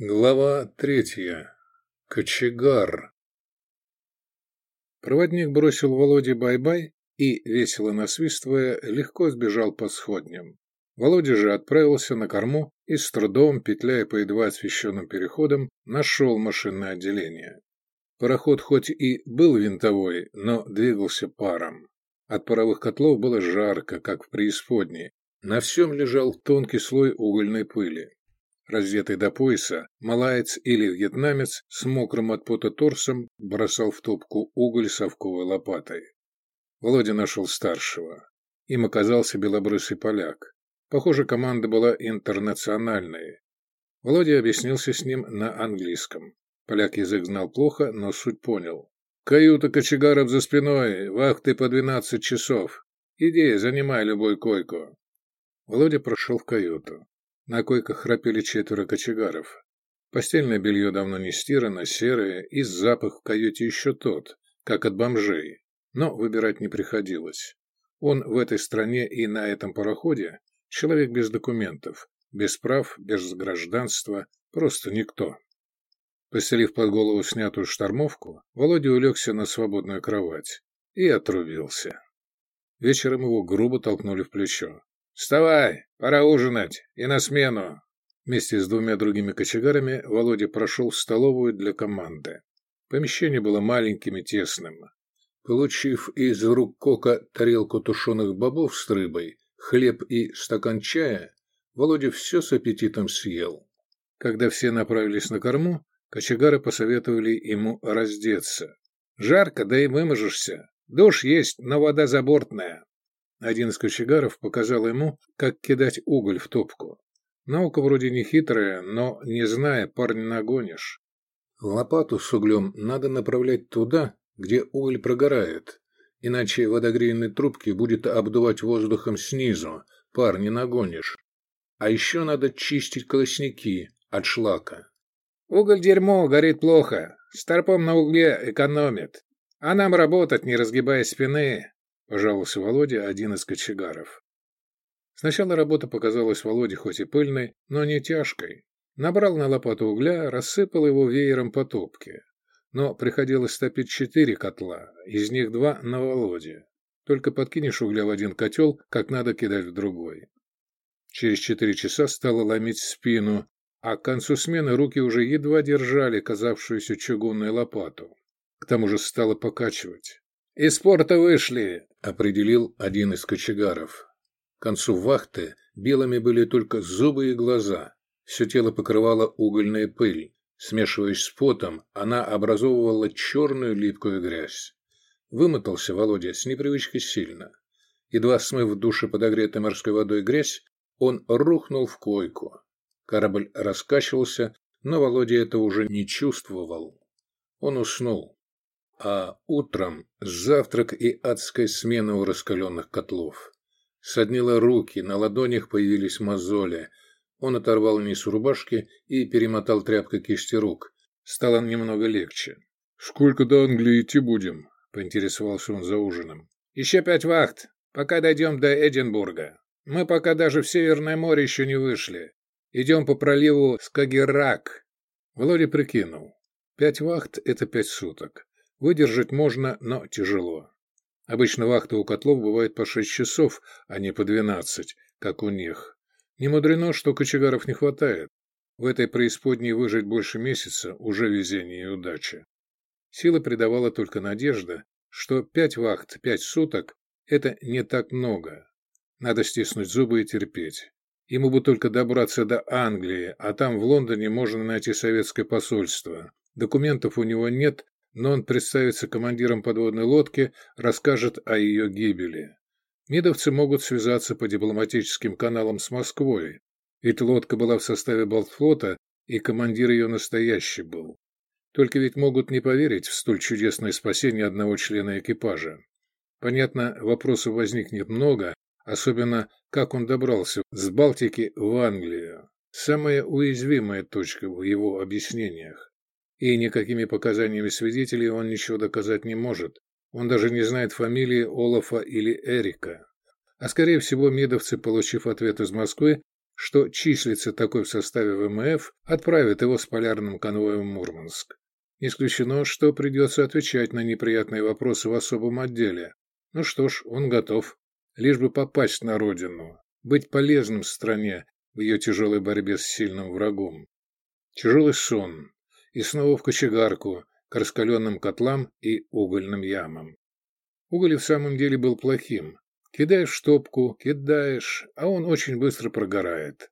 Глава третья. Кочегар. Проводник бросил Володе бай-бай и, весело насвистывая, легко сбежал по сходням. Володя же отправился на корму и с трудом, петляя по едва освещенным переходам, нашел машинное отделение. Пароход хоть и был винтовой, но двигался паром. От паровых котлов было жарко, как в преисподней. На всем лежал тонкий слой угольной пыли. Раздетый до пояса, малаец или вьетнамец с мокрым от пота торсом бросал в топку уголь совковой лопатой. Володя нашел старшего. Им оказался белобрысый поляк. Похоже, команда была интернациональной. Володя объяснился с ним на английском. Поляк язык знал плохо, но суть понял. «Каюта кочегаров за спиной, вахты по двенадцать часов. Иди, занимай любой койку». Володя прошел в каюту. На койках храпели четверо кочегаров. Постельное белье давно не стирано, серое, и запах в каюте еще тот, как от бомжей. Но выбирать не приходилось. Он в этой стране и на этом пароходе человек без документов, без прав, без гражданства, просто никто. Постелив под голову снятую штормовку, Володя улегся на свободную кровать и отрубился. Вечером его грубо толкнули в плечо. «Вставай! Пора ужинать! И на смену!» Вместе с двумя другими кочегарами Володя прошел в столовую для команды. Помещение было маленьким и тесным. Получив из рук Кока тарелку тушеных бобов с рыбой, хлеб и стакан чая, Володя все с аппетитом съел. Когда все направились на корму, кочегары посоветовали ему раздеться. «Жарко, да и выможешься. Душ есть, но вода забортная». Один из кочегаров показал ему, как кидать уголь в топку. Наука вроде не хитрая, но, не зная, парня нагонишь. Лопату с углем надо направлять туда, где уголь прогорает, иначе водогрейной трубки будет обдувать воздухом снизу, пар не нагонишь. А еще надо чистить колосники от шлака. Уголь дерьмо, горит плохо, старпом на угле экономит. А нам работать, не разгибая спины, — пожаловался Володя, один из кочегаров. Сначала работа показалась Володе хоть и пыльной, но не тяжкой. Набрал на лопату угля, рассыпал его веером по топке. Но приходилось топить четыре котла, из них два на Володе. Только подкинешь угля в один котел, как надо кидать в другой. Через четыре часа стало ломить спину, а к концу смены руки уже едва держали казавшуюся чугунную лопату. К тому же стало покачивать. «Из порта вышли!» — определил один из кочегаров. К концу вахты белыми были только зубы и глаза. Все тело покрывало угольная пыль. Смешиваясь с потом, она образовывала черную липкую грязь. Вымотался Володя с непривычкой сильно. Едва смыв в душе подогретой морской водой грязь, он рухнул в койку. Корабль раскачивался, но Володя этого уже не чувствовал. Он уснул а утром завтрак и адская смена у раскаленных котлов. Соднило руки, на ладонях появились мозоли. Он оторвал низ рубашки и перемотал тряпкой кисти рук. Стало немного легче. «Сколько до Англии идти будем?» — поинтересовался он за ужином. «Еще пять вахт, пока дойдем до Эдинбурга. Мы пока даже в Северное море еще не вышли. Идем по проливу Скагеррак». Володя прикинул. Пять вахт — это пять суток. Выдержать можно, но тяжело. Обычно вахта у котлов бывает по шесть часов, а не по двенадцать, как у них. Не мудрено, что кочегаров не хватает. В этой преисподней выжить больше месяца – уже везение и удача. Сила придавала только надежда, что пять вахт, пять суток – это не так много. Надо стиснуть зубы и терпеть. Ему бы только добраться до Англии, а там в Лондоне можно найти советское посольство. Документов у него нет, но он представится командиром подводной лодки, расскажет о ее гибели. Мидовцы могут связаться по дипломатическим каналам с Москвой, ведь лодка была в составе Балтфлота, и командир ее настоящий был. Только ведь могут не поверить в столь чудесное спасение одного члена экипажа. Понятно, вопросов возникнет много, особенно как он добрался с Балтики в Англию. Самая уязвимая точка в его объяснениях. И никакими показаниями свидетелей он ничего доказать не может. Он даже не знает фамилии Олафа или Эрика. А скорее всего, мидовцы, получив ответ из Москвы, что числится такой в составе ВМФ, отправит его с полярным конвоем в Мурманск. Не исключено, что придется отвечать на неприятные вопросы в особом отделе. Ну что ж, он готов. Лишь бы попасть на родину, быть полезным стране в ее тяжелой борьбе с сильным врагом. Тяжелый сон. И снова в кочегарку, к раскаленным котлам и угольным ямам. Уголь в самом деле был плохим. Кидаешь штопку, кидаешь, а он очень быстро прогорает.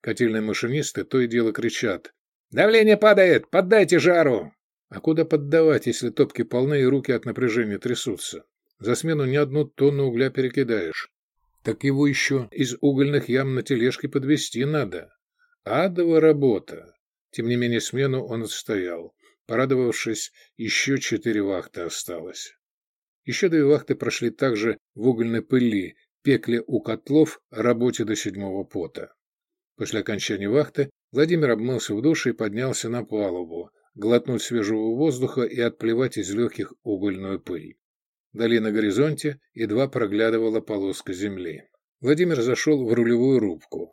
Котельные машинисты то и дело кричат. «Давление падает! Поддайте жару!» А куда поддавать, если топки полны и руки от напряжения трясутся? За смену ни одну тонну угля перекидаешь. Так его еще из угольных ям на тележке подвести надо. Адова работа. Тем не менее смену он отстоял. Порадовавшись, еще четыре вахты осталось. Еще две вахты прошли также в угольной пыли, пекле у котлов, работе до седьмого пота. После окончания вахты Владимир обмылся в душе и поднялся на палубу, глотнуть свежего воздуха и отплевать из легких угольную пыль. Вдали на горизонте едва проглядывала полоска земли. Владимир зашел в рулевую рубку.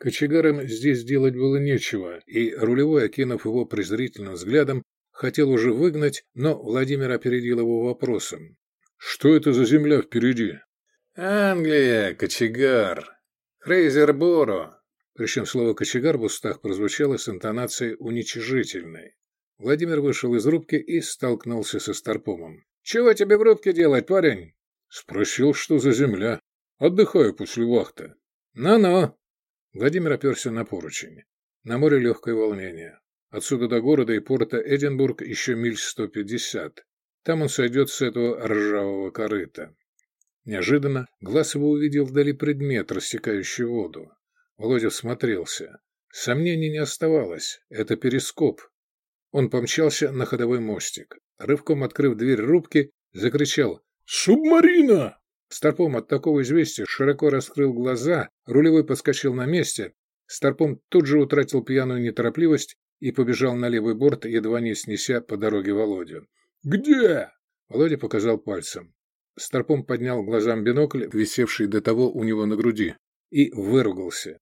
Кочегарам здесь делать было нечего, и рулевой, окинув его презрительным взглядом, хотел уже выгнать, но Владимир опередил его вопросом. «Что это за земля впереди?» «Англия, кочегар. Фрейзерборо». Причем слово «кочегар» в устах прозвучало с интонацией уничижительной. Владимир вышел из рубки и столкнулся со Старпомом. «Чего тебе в рубке делать, парень?» Спросил, что за земля. Отдыхаю после вахты. «Ну-ну». Владимир оперся на поручень. На море легкое волнение. Отсюда до города и порта Эдинбург еще миль 150. Там он сойдет с этого ржавого корыта. Неожиданно глаз его увидел вдали предмет, рассекающий воду. Володя всмотрелся. Сомнений не оставалось. Это перископ. Он помчался на ходовой мостик. Рывком открыв дверь рубки, закричал «Субмарина!». Старпом от такого известия широко раскрыл глаза, рулевой подскочил на месте. Старпом тут же утратил пьяную неторопливость и побежал на левый борт, едва не снеся по дороге Володю. «Где?» Володя показал пальцем. Старпом поднял глазам бинокль, висевший до того у него на груди, и выругался.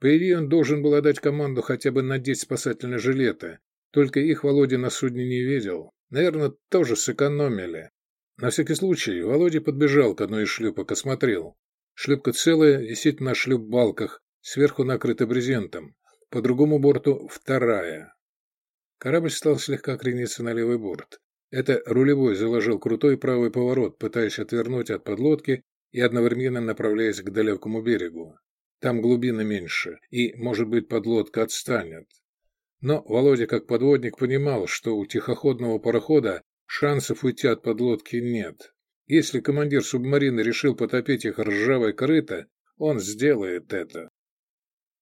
По идее, он должен был отдать команду хотя бы надеть спасательные жилеты, только их Володя на судне не видел. Наверное, тоже сэкономили. На всякий случай Володя подбежал к одной из шлюпок, осмотрел. Шлюпка целая, висит на шлюп-балках, сверху накрыта брезентом. По другому борту вторая. Корабль стал слегка крениться на левый борт. Это рулевой заложил крутой правый поворот, пытаясь отвернуть от подлодки и одновременно направляясь к далекому берегу. Там глубина меньше, и, может быть, подлодка отстанет. Но Володя, как подводник, понимал, что у тихоходного парохода шансов уйти от подлодки нет. Если командир субмарины решил потопить их ржавой корыто, он сделает это.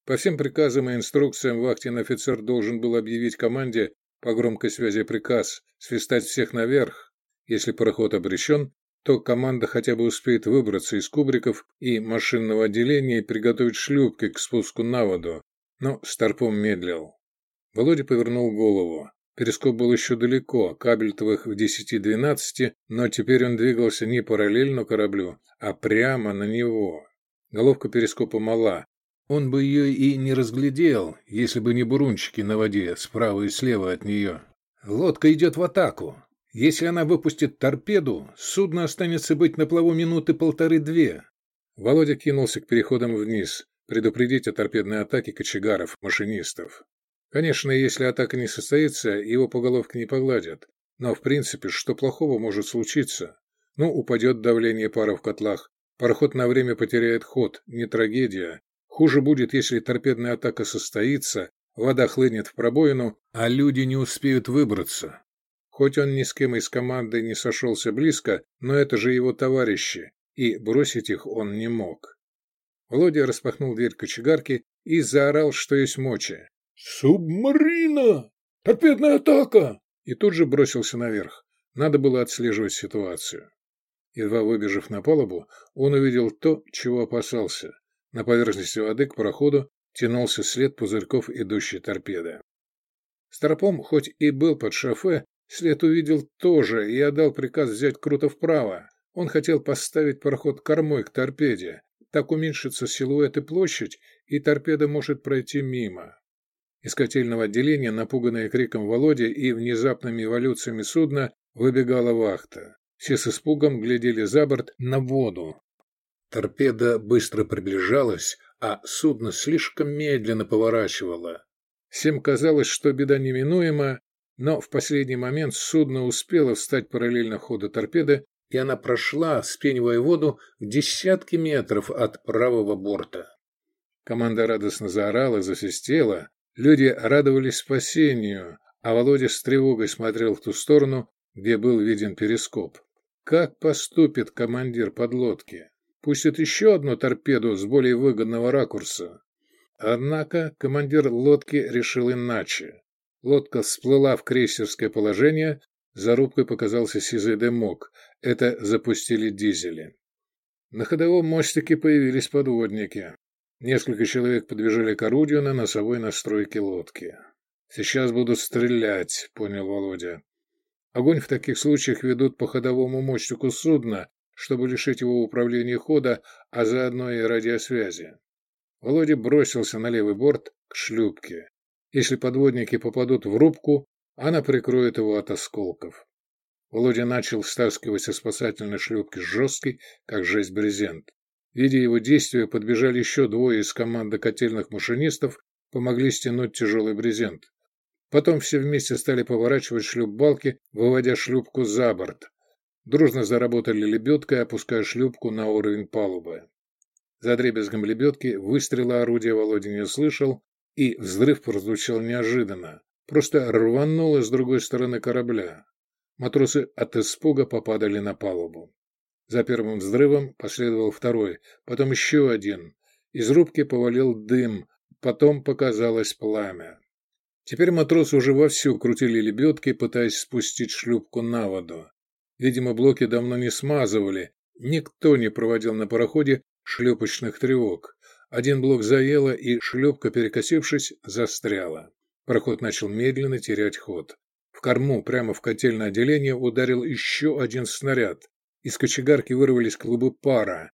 По всем приказам и инструкциям вахтенный офицер должен был объявить команде по громкой связи приказ свистать всех наверх. Если пароход обречен, то команда хотя бы успеет выбраться из кубриков и машинного отделения и приготовить шлюпки к спуску на воду. Но Старпом медлил. Володя повернул голову. Перископ был еще далеко, кабельтовых в 10-12, но теперь он двигался не параллельно кораблю, а прямо на него. Головка перископа мала, он бы ее и не разглядел, если бы не бурунчики на воде справа и слева от нее. Лодка идет в атаку. Если она выпустит торпеду, судно останется быть на плаву минуты полторы-две. Володя кинулся к переходам вниз, предупредить о торпедной атаке кочегаров, машинистов. Конечно, если атака не состоится, его по головке не погладят. Но, в принципе, что плохого может случиться? Ну, упадет давление пара в котлах, пароход на время потеряет ход, не трагедия, Хуже будет, если торпедная атака состоится, вода хлынет в пробоину, а люди не успеют выбраться. Хоть он ни с кем из команды не сошелся близко, но это же его товарищи, и бросить их он не мог. Володя распахнул дверь кочегарки и заорал, что есть мочи. «Субмарина! Торпедная атака!» И тут же бросился наверх. Надо было отслеживать ситуацию. Едва выбежав на палубу, он увидел то, чего опасался. На поверхности воды к пароходу тянулся след пузырьков идущей торпеды. Старпом, хоть и был под шофе, след увидел тоже и отдал приказ взять круто вправо. Он хотел поставить пароход кормой к торпеде. Так уменьшится силуэт и площадь, и торпеда может пройти мимо. Из котельного отделения, напуганная криком Володи и внезапными эволюциями судна, выбегала вахта. Все с испугом глядели за борт на воду. Торпеда быстро приближалась, а судно слишком медленно поворачивало. Всем казалось, что беда неминуема, но в последний момент судно успело встать параллельно ходу торпеды, и она прошла, спенивая воду, в десятки метров от правого борта. Команда радостно заорала, засвистела. Люди радовались спасению, а Володя с тревогой смотрел в ту сторону, где был виден перископ. Как поступит командир подлодки? Пустит еще одну торпеду с более выгодного ракурса. Однако командир лодки решил иначе. Лодка всплыла в крейсерское положение, за рубкой показался сизый дымок. Это запустили дизели. На ходовом мостике появились подводники. Несколько человек подбежали к орудию на носовой настройке лодки. «Сейчас будут стрелять», — понял Володя. Огонь в таких случаях ведут по ходовому мостику судна, чтобы лишить его управления хода, а заодно и радиосвязи. Володя бросился на левый борт к шлюпке. Если подводники попадут в рубку, она прикроет его от осколков. Володя начал стаскивать со спасательной шлюпки жесткий, как жесть брезент. Видя его действия, подбежали еще двое из команды котельных машинистов, помогли стянуть тяжелый брезент. Потом все вместе стали поворачивать шлюп-балки, выводя шлюпку за борт. Дружно заработали лебедкой, опуская шлюпку на уровень палубы. За дребезгом лебедки выстрела орудия Володя не услышал, и взрыв прозвучал неожиданно. Просто рвануло с другой стороны корабля. Матросы от испуга попадали на палубу. За первым взрывом последовал второй, потом еще один. Из рубки повалил дым, потом показалось пламя. Теперь матросы уже вовсю крутили лебедки, пытаясь спустить шлюпку на воду. Видимо, блоки давно не смазывали, никто не проводил на пароходе шлюпочных тревог. Один блок заело, и шлюпка, перекосившись, застряла. Пароход начал медленно терять ход. В корму, прямо в котельное отделение, ударил еще один снаряд. Из кочегарки вырвались клубы пара.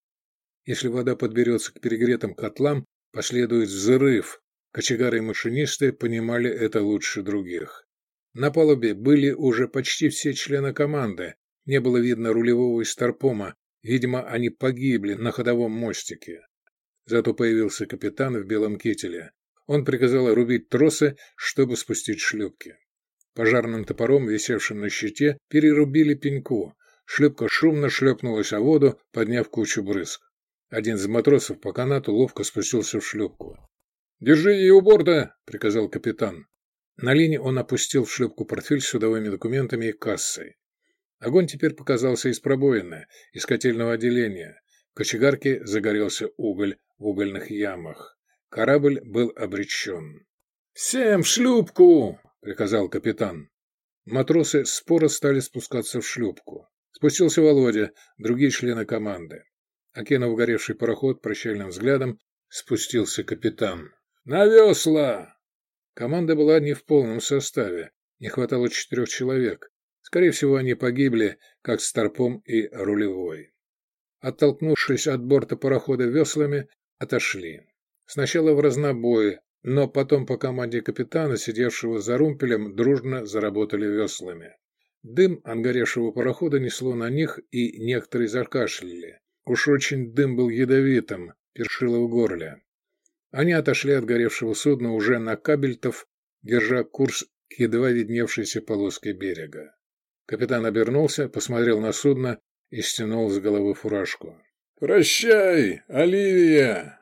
Если вода подберется к перегретым котлам, последует взрыв. Кочегары и машинисты понимали это лучше других. На палубе были уже почти все члены команды. Не было видно рулевого и старпома. Видимо, они погибли на ходовом мостике. Зато появился капитан в белом кителе. Он приказал рубить тросы, чтобы спустить шлюпки. Пожарным топором, висевшим на щите, перерубили пеньку. Шлюпка шумно шлепнулась о воду, подняв кучу брызг. Один из матросов по канату ловко спустился в шлюпку. «Держи ее у борта!» — приказал капитан. На линии он опустил в шлюпку портфель с судовыми документами и кассой. Огонь теперь показался из пробоины, из котельного отделения. В кочегарке загорелся уголь в угольных ямах. Корабль был обречен. «Всем в шлюпку!» — приказал капитан. Матросы споро стали спускаться в шлюпку. Спустился Володя, другие члены команды. Окинув горевший пароход прощальным взглядом, спустился капитан. «На весла!» Команда была не в полном составе. Не хватало четырех человек. Скорее всего, они погибли, как Старпом и рулевой. Оттолкнувшись от борта парохода веслами, отошли. Сначала в разнобой, но потом по команде капитана, сидевшего за румпелем, дружно заработали веслами. Дым от горевшего парохода несло на них, и некоторые закашляли. Уж очень дым был ядовитым, першило в горле. Они отошли от горевшего судна уже на кабельтов, держа курс к едва видневшейся полоске берега. Капитан обернулся, посмотрел на судно и стянул с головы фуражку. «Прощай, Оливия!»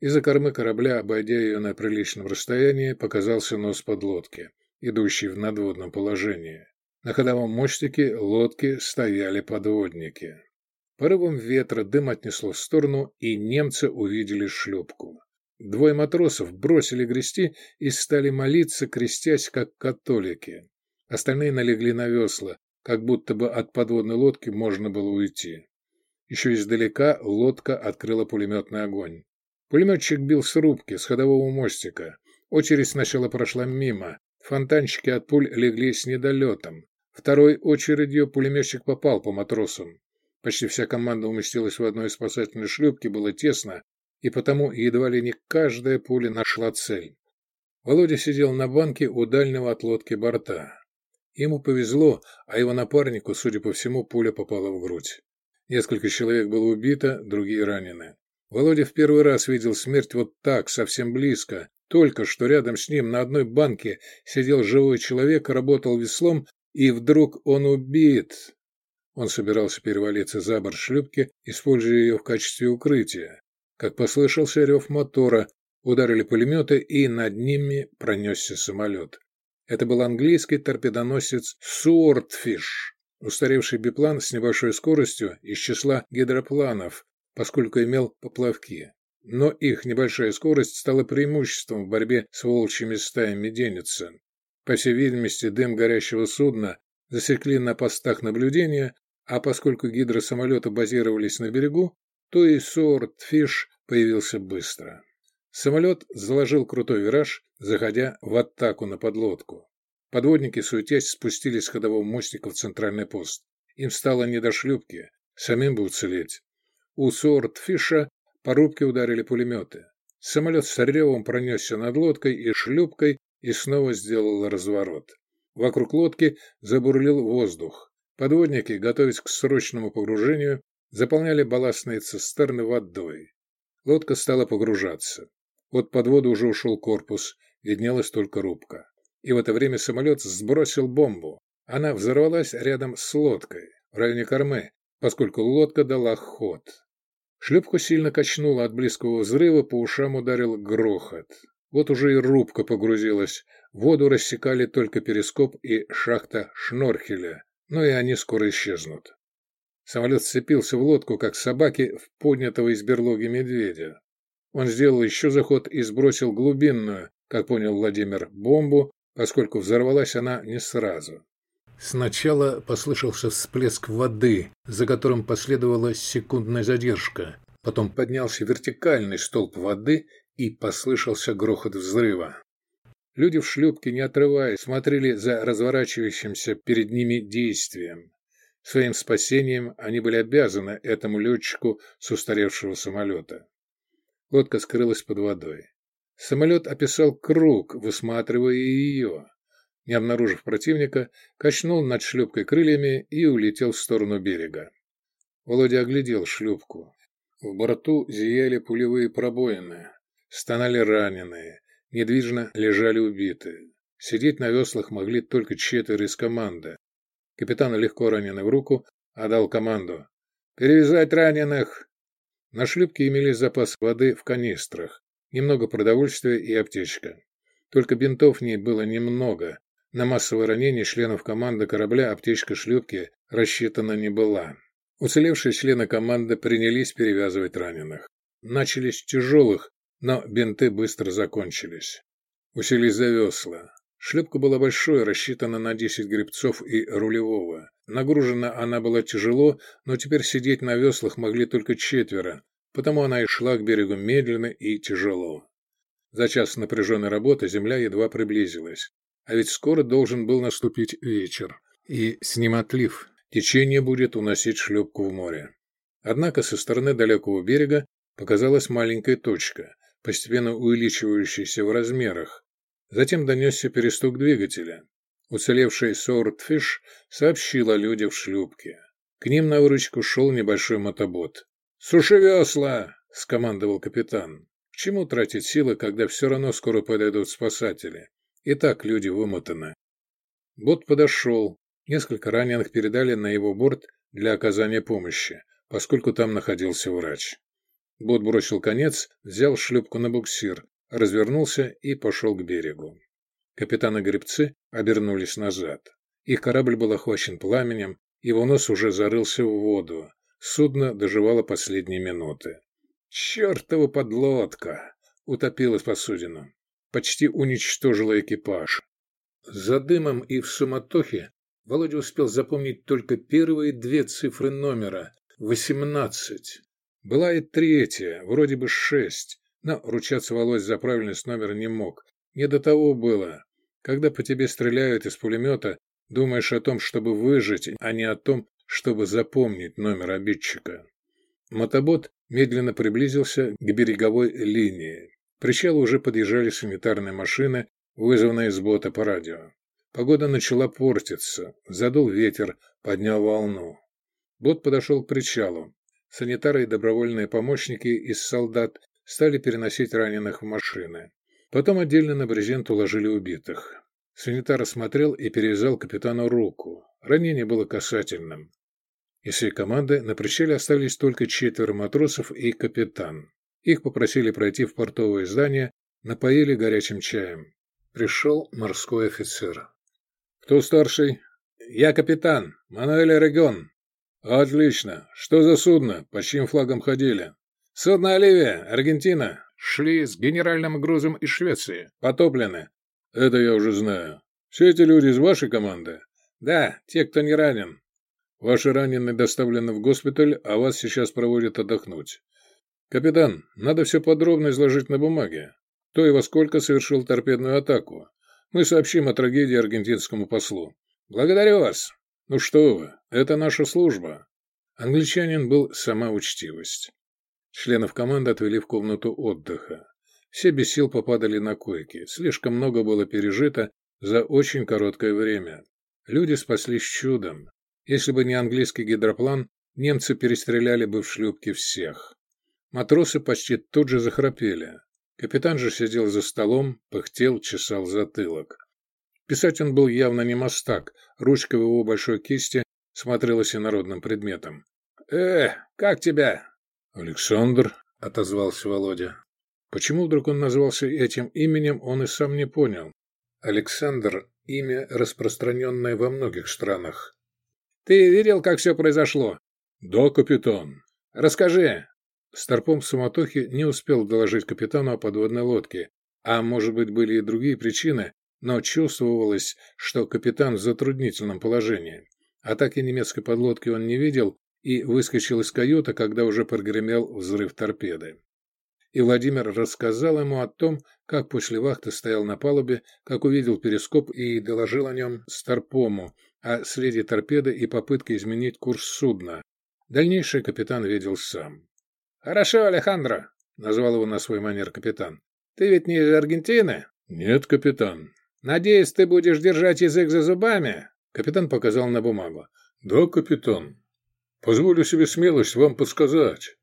Из-за кормы корабля, обойдя ее на приличном расстоянии, показался нос подлодки, идущий в надводном положении. На ходовом мостике лодки стояли подводники. Порывом ветра дым отнесло в сторону, и немцы увидели шлюпку. Двое матросов бросили грести и стали молиться, крестясь, как католики. Остальные налегли на весла, как будто бы от подводной лодки можно было уйти. Еще издалека лодка открыла пулеметный огонь. Пулеметчик бил с рубки, с ходового мостика. Очередь сначала прошла мимо, Фонтанчики от пуль легли с недолетом. Второй очередью пулеметчик попал по матросам. Почти вся команда уместилась в одной спасательной шлюпке, было тесно. и потому едва ли не каждая пуля нашла цель. Володя сидел на банке у дальнего от лодки борта. Ему повезло, а его напарнику, судя по всему, пуля попала в грудь. Несколько человек было убито, другие ранены. Володя в первый раз видел смерть вот так, совсем близко. Только что рядом с ним на одной банке сидел живой человек, работал веслом, и вдруг он убит. Он собирался перевалиться за борт шлюпки, используя ее в качестве укрытия. Как послышался рев мотора, ударили пулеметы, и над ними пронесся самолет. Это был английский торпедоносец «Суортфиш», устаревший биплан с небольшой скоростью из числа гидропланов, поскольку имел поплавки. Но их небольшая скорость стала преимуществом в борьбе с волчьими стаями Денница. По всей видимости, дым горящего судна засекли на постах наблюдения, а поскольку гидросамолеты базировались на берегу, то и Суортфиш появился быстро. Самолет заложил крутой вираж, заходя в атаку на подлодку. Подводники, суетясь, спустились с ходового мостика в центральный пост. Им стало не до шлюпки, самим бы уцелеть. У Сортфиша по рубке ударили пулеметы. Самолет с ревом пронесся над лодкой и шлюпкой и снова сделал разворот. Вокруг лодки забурлил воздух. Подводники, готовясь к срочному погружению, заполняли балластные цистерны водой. Лодка стала погружаться. От подвода уже ушел корпус, виднелась только рубка. И в это время самолет сбросил бомбу. Она взорвалась рядом с лодкой, в районе кормы, поскольку лодка дала ход. Шлюпку сильно качнуло от близкого взрыва, по ушам ударил грохот. Вот уже и рубка погрузилась. Воду рассекали только перископ и шахта Шнорхеля, но и они скоро исчезнут. Самолет сцепился в лодку, как собаки в поднятого из берлоги медведя. Он сделал еще заход и сбросил глубинную, как понял Владимир, бомбу, поскольку взорвалась она не сразу. Сначала послышался всплеск воды, за которым последовала секундная задержка. Потом поднялся вертикальный столб воды и послышался грохот взрыва. Люди в шлюпке, не отрываясь, смотрели за разворачивающимся перед ними действием. Своим спасением они были обязаны этому летчику с устаревшего самолета. Лодка скрылась под водой. Самолет описал круг, высматривая ее. Не обнаружив противника, качнул над шлюпкой крыльями и улетел в сторону берега. Володя оглядел шлюпку. В борту зияли пулевые пробоины. Стонали раненые. Недвижно лежали убитые. Сидеть на веслах могли только четверо из команды. Капитан, легко раненый в руку, отдал команду. «Перевязать раненых! На шлюпке имелись запас воды в канистрах, немного продовольствия и аптечка. Только бинтов в ней было немного. На массовое ранение членов команды корабля аптечка шлюпки рассчитана не была. Уцелевшие члены команды принялись перевязывать раненых. Начали с тяжелых, но бинты быстро закончились. Уселись за весла. Шлюпка была большой, рассчитана на 10 гребцов и рулевого. Нагружена она была тяжело, но теперь сидеть на веслах могли только четверо, потому она и шла к берегу медленно и тяжело. За час напряженной работы земля едва приблизилась. А ведь скоро должен был наступить вечер. И с ним отлив. Течение будет уносить шлюпку в море. Однако со стороны далекого берега показалась маленькая точка, постепенно увеличивающаяся в размерах, Затем донесся перестук двигателя. Уцелевший Сортфиш сообщил о людях в шлюпке. К ним на выручку шел небольшой мотобот. «Суши весла!» — скомандовал капитан. «К чему тратить силы, когда все равно скоро подойдут спасатели? И так люди вымотаны». Бот подошел. Несколько раненых передали на его борт для оказания помощи, поскольку там находился врач. Бот бросил конец, взял шлюпку на буксир, развернулся и пошел к берегу. Капитан и гребцы обернулись назад. Их корабль был охвачен пламенем, его нос уже зарылся в воду. Судно доживало последние минуты. «Чертова подлодка!» — утопила посудину. Почти уничтожила экипаж. За дымом и в суматохе Володя успел запомнить только первые две цифры номера — восемнадцать. Была и третья, вроде бы шесть, но ручаться Володь за правильность номера не мог. Не до того было. Когда по тебе стреляют из пулемета, думаешь о том, чтобы выжить, а не о том, чтобы запомнить номер обидчика. Мотобот медленно приблизился к береговой линии. Причалу уже подъезжали санитарные машины, вызванные с бота по радио. Погода начала портиться, задул ветер, поднял волну. Бот подошел к причалу. Санитары и добровольные помощники из солдат стали переносить раненых в машины. Потом отдельно на брезент уложили убитых. Санитар осмотрел и перевязал капитану руку. Ранение было касательным. Из всей команды на причале остались только четверо матросов и капитан. Их попросили пройти в портовое здание, напоили горячим чаем. Пришел морской офицер. «Кто старший?» «Я капитан. Мануэль Регон». «Отлично. Что за судно? По чьим флагам ходили?» «Судно Оливия, Аргентина. Шли с генеральным грузом из Швеции. Потоплены». «Это я уже знаю. Все эти люди из вашей команды?» «Да, те, кто не ранен». «Ваши раненые доставлены в госпиталь, а вас сейчас проводят отдохнуть. Капитан, надо все подробно изложить на бумаге. Кто и во сколько совершил торпедную атаку. Мы сообщим о трагедии аргентинскому послу. Благодарю вас. Ну что вы, это наша служба. Англичанин был сама учтивость. Членов команды отвели в комнату отдыха. Все без сил попадали на койки. Слишком много было пережито за очень короткое время. Люди спаслись чудом. Если бы не английский гидроплан, немцы перестреляли бы в шлюпке всех. Матросы почти тут же захрапели. Капитан же сидел за столом, пыхтел, чесал затылок. Писать он был явно не мастак, ручка в его большой кисти смотрелась инородным предметом. «Э, как тебя?» «Александр», — отозвался Володя. Почему вдруг он назвался этим именем, он и сам не понял. Александр — имя, распространенное во многих странах. «Ты видел, как все произошло?» «Да, капитан». «Расскажи». Старпом в суматохе не успел доложить капитану о подводной лодке, а может быть были и другие причины, но чувствовалось, что капитан в затруднительном положении. Атаки немецкой подлодки он не видел и выскочил из каюты, когда уже прогремел взрыв торпеды. И Владимир рассказал ему о том, как после вахты стоял на палубе, как увидел перископ и доложил о нем Старпому, о следе торпеды и попытке изменить курс судна. Дальнейшее капитан видел сам. «Хорошо, Алехандро», — назвал его на свой манер капитан. «Ты ведь не из Аргентины?» «Нет, капитан». «Надеюсь, ты будешь держать язык за зубами?» Капитан показал на бумагу. «Да, капитан. Позволю себе смелость вам подсказать.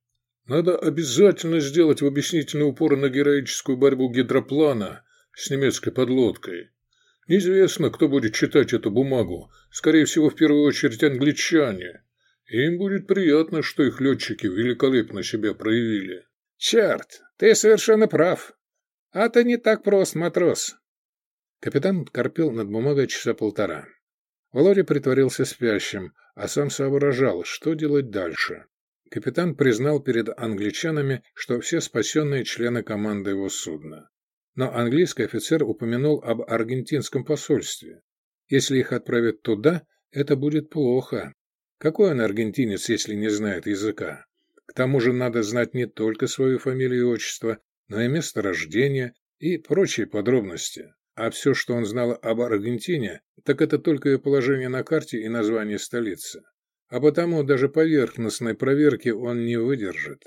Надо обязательно сделать в объяснительный упор на героическую борьбу гидроплана с немецкой подлодкой. Неизвестно, кто будет читать эту бумагу. Скорее всего, в первую очередь англичане. Им будет приятно, что их летчики великолепно себя проявили. Черт, ты совершенно прав. А ты не так прост, матрос. Капитан корпел над бумагой часа полтора. Володя притворился спящим, а сам соображал, что делать дальше. Капитан признал перед англичанами, что все спасенные члены команды его судна. Но английский офицер упомянул об аргентинском посольстве. Если их отправят туда, это будет плохо. Какой он аргентинец, если не знает языка? К тому же надо знать не только свою фамилию и отчество, но и место рождения и прочие подробности. А все, что он знал об Аргентине, так это только ее положение на карте и название столицы. А потому даже поверхностной проверки он не выдержит.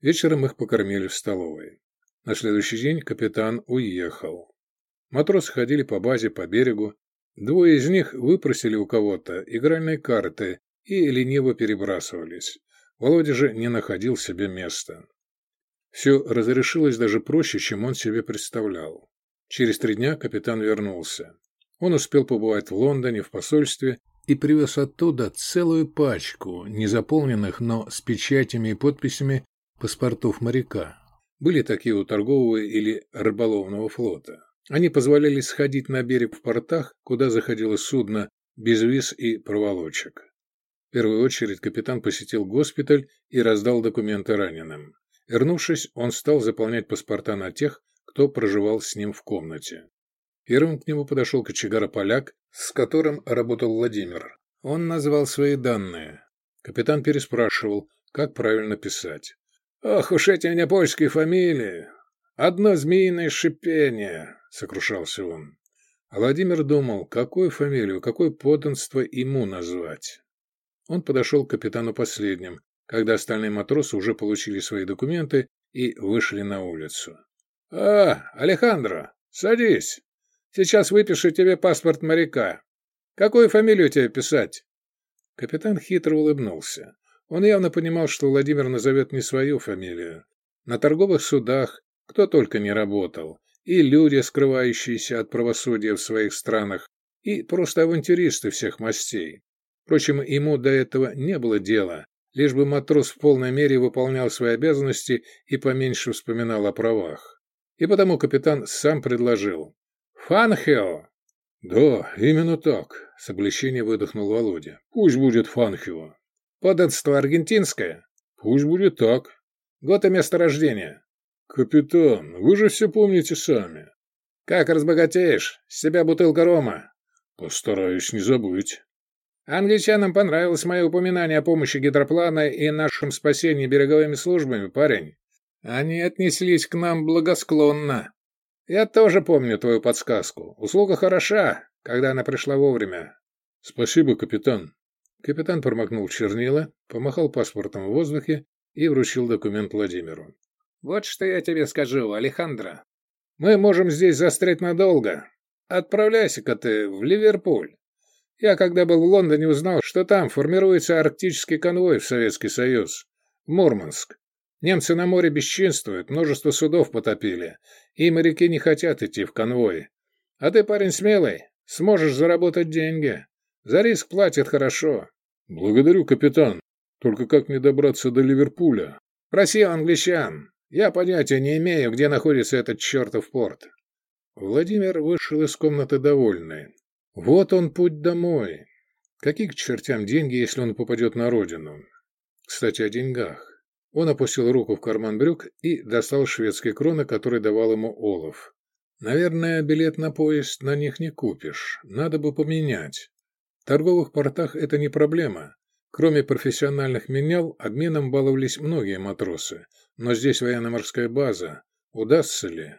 Вечером их покормили в столовой. На следующий день капитан уехал. Матросы ходили по базе, по берегу, Двое из них выпросили у кого-то игральные карты и лениво перебрасывались. Володя же не находил себе места. Все разрешилось даже проще, чем он себе представлял. Через три дня капитан вернулся. Он успел побывать в Лондоне в посольстве и привез оттуда целую пачку незаполненных, но с печатями и подписями паспортов моряка. Были такие у торгового или рыболовного флота. Они позволяли сходить на берег в портах, куда заходило судно, без виз и проволочек. В первую очередь капитан посетил госпиталь и раздал документы раненым. Вернувшись, он стал заполнять паспорта на тех, кто проживал с ним в комнате. Первым к нему подошел кочегар-поляк, с которым работал Владимир. Он назвал свои данные. Капитан переспрашивал, как правильно писать. «Ох уж эти у меня польские фамилии! Одно змеиное шипение!» — сокрушался он. А Владимир думал, какую фамилию, какое подданство ему назвать. Он подошел к капитану последним. когда остальные матросы уже получили свои документы и вышли на улицу. «А, Алехандро, садись. Сейчас выпишу тебе паспорт моряка. Какую фамилию тебе писать?» Капитан хитро улыбнулся. Он явно понимал, что Владимир назовет не свою фамилию. На торговых судах кто только не работал. И люди, скрывающиеся от правосудия в своих странах, и просто авантюристы всех мастей. Впрочем, ему до этого не было дела, лишь бы матрос в полной мере выполнял свои обязанности и поменьше вспоминал о правах. И потому капитан сам предложил. «Фанхео!» «Да, именно так», — с облегчением выдохнул Володя. «Пусть будет Фанхео». «Подданство аргентинское?» «Пусть будет так». «Год и место рождения?» «Капитан, вы же все помните сами». «Как разбогатеешь? С себя бутылка рома». «Постараюсь не забыть». «Англичанам понравилось мое упоминание о помощи гидроплана и нашем спасении береговыми службами, парень. Они отнеслись к нам благосклонно. Я тоже помню твою подсказку. Услуга хороша, когда она пришла вовремя». «Спасибо, капитан». Капитан промокнул чернила, помахал паспортом в воздухе и вручил документ Владимиру. Вот что я тебе скажу, Алехандро. Мы можем здесь застрять надолго. Отправляйся-ка ты в Ливерпуль. Я, когда был в Лондоне, узнал, что там формируется арктический конвой в Советский Союз. В Мурманск. Немцы на море бесчинствуют, множество судов потопили, и моряки не хотят идти в конвой. А ты, парень смелый, сможешь заработать деньги. За риск платят хорошо. Благодарю, капитан. Только как мне добраться до Ливерпуля? Проси англичан. Я понятия не имею, где находится этот чертов порт. Владимир вышел из комнаты довольный. Вот он путь домой. Какие к чертям деньги, если он попадет на родину? Кстати, о деньгах. Он опустил руку в карман брюк и достал шведские кроны, которые давал ему Олаф. Наверное, билет на поезд на них не купишь. Надо бы поменять. В торговых портах это не проблема. Кроме профессиональных менял, обменом баловались многие матросы. Но здесь военно-морская база. Удастся ли?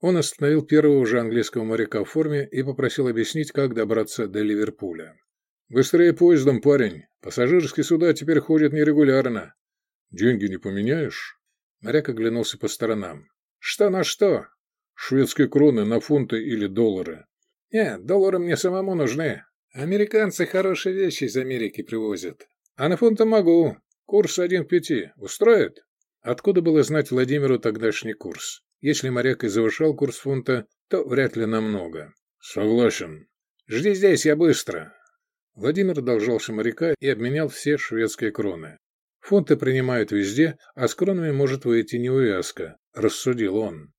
Он остановил первого же английского моряка в форме и попросил объяснить, как добраться до Ливерпуля. «Быстрее поездом, парень. Пассажирские суда теперь ходят нерегулярно. Деньги не поменяешь?» Моряк оглянулся по сторонам. «Что на что?» «Шведские кроны на фунты или доллары». «Нет, доллары мне самому нужны. Американцы хорошие вещи из Америки привозят. А на фунты могу. Курс один к пяти. Устроит? Откуда было знать Владимиру тогдашний курс? Если моряк и завышал курс фунта, то вряд ли намного. Согласен. Жди здесь, я быстро. Владимир должался моряка и обменял все шведские кроны. Фунты принимают везде, а с кронами может выйти неувязка, рассудил он.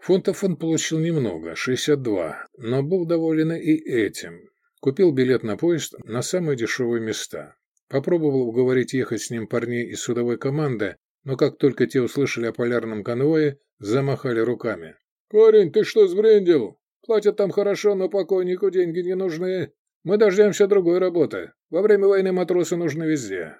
Фунтов он получил немного, 62, но был доволен и этим. Купил билет на поезд на самые дешевые места. Попробовал уговорить ехать с ним парней из судовой команды, но как только те услышали о полярном конвое, замахали руками. «Парень, ты что сбрендил? Платят там хорошо, но покойнику деньги не нужны. Мы дождемся другой работы. Во время войны матросы нужны везде».